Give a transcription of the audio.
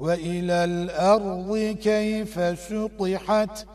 وإلى الأرض كيف سطحت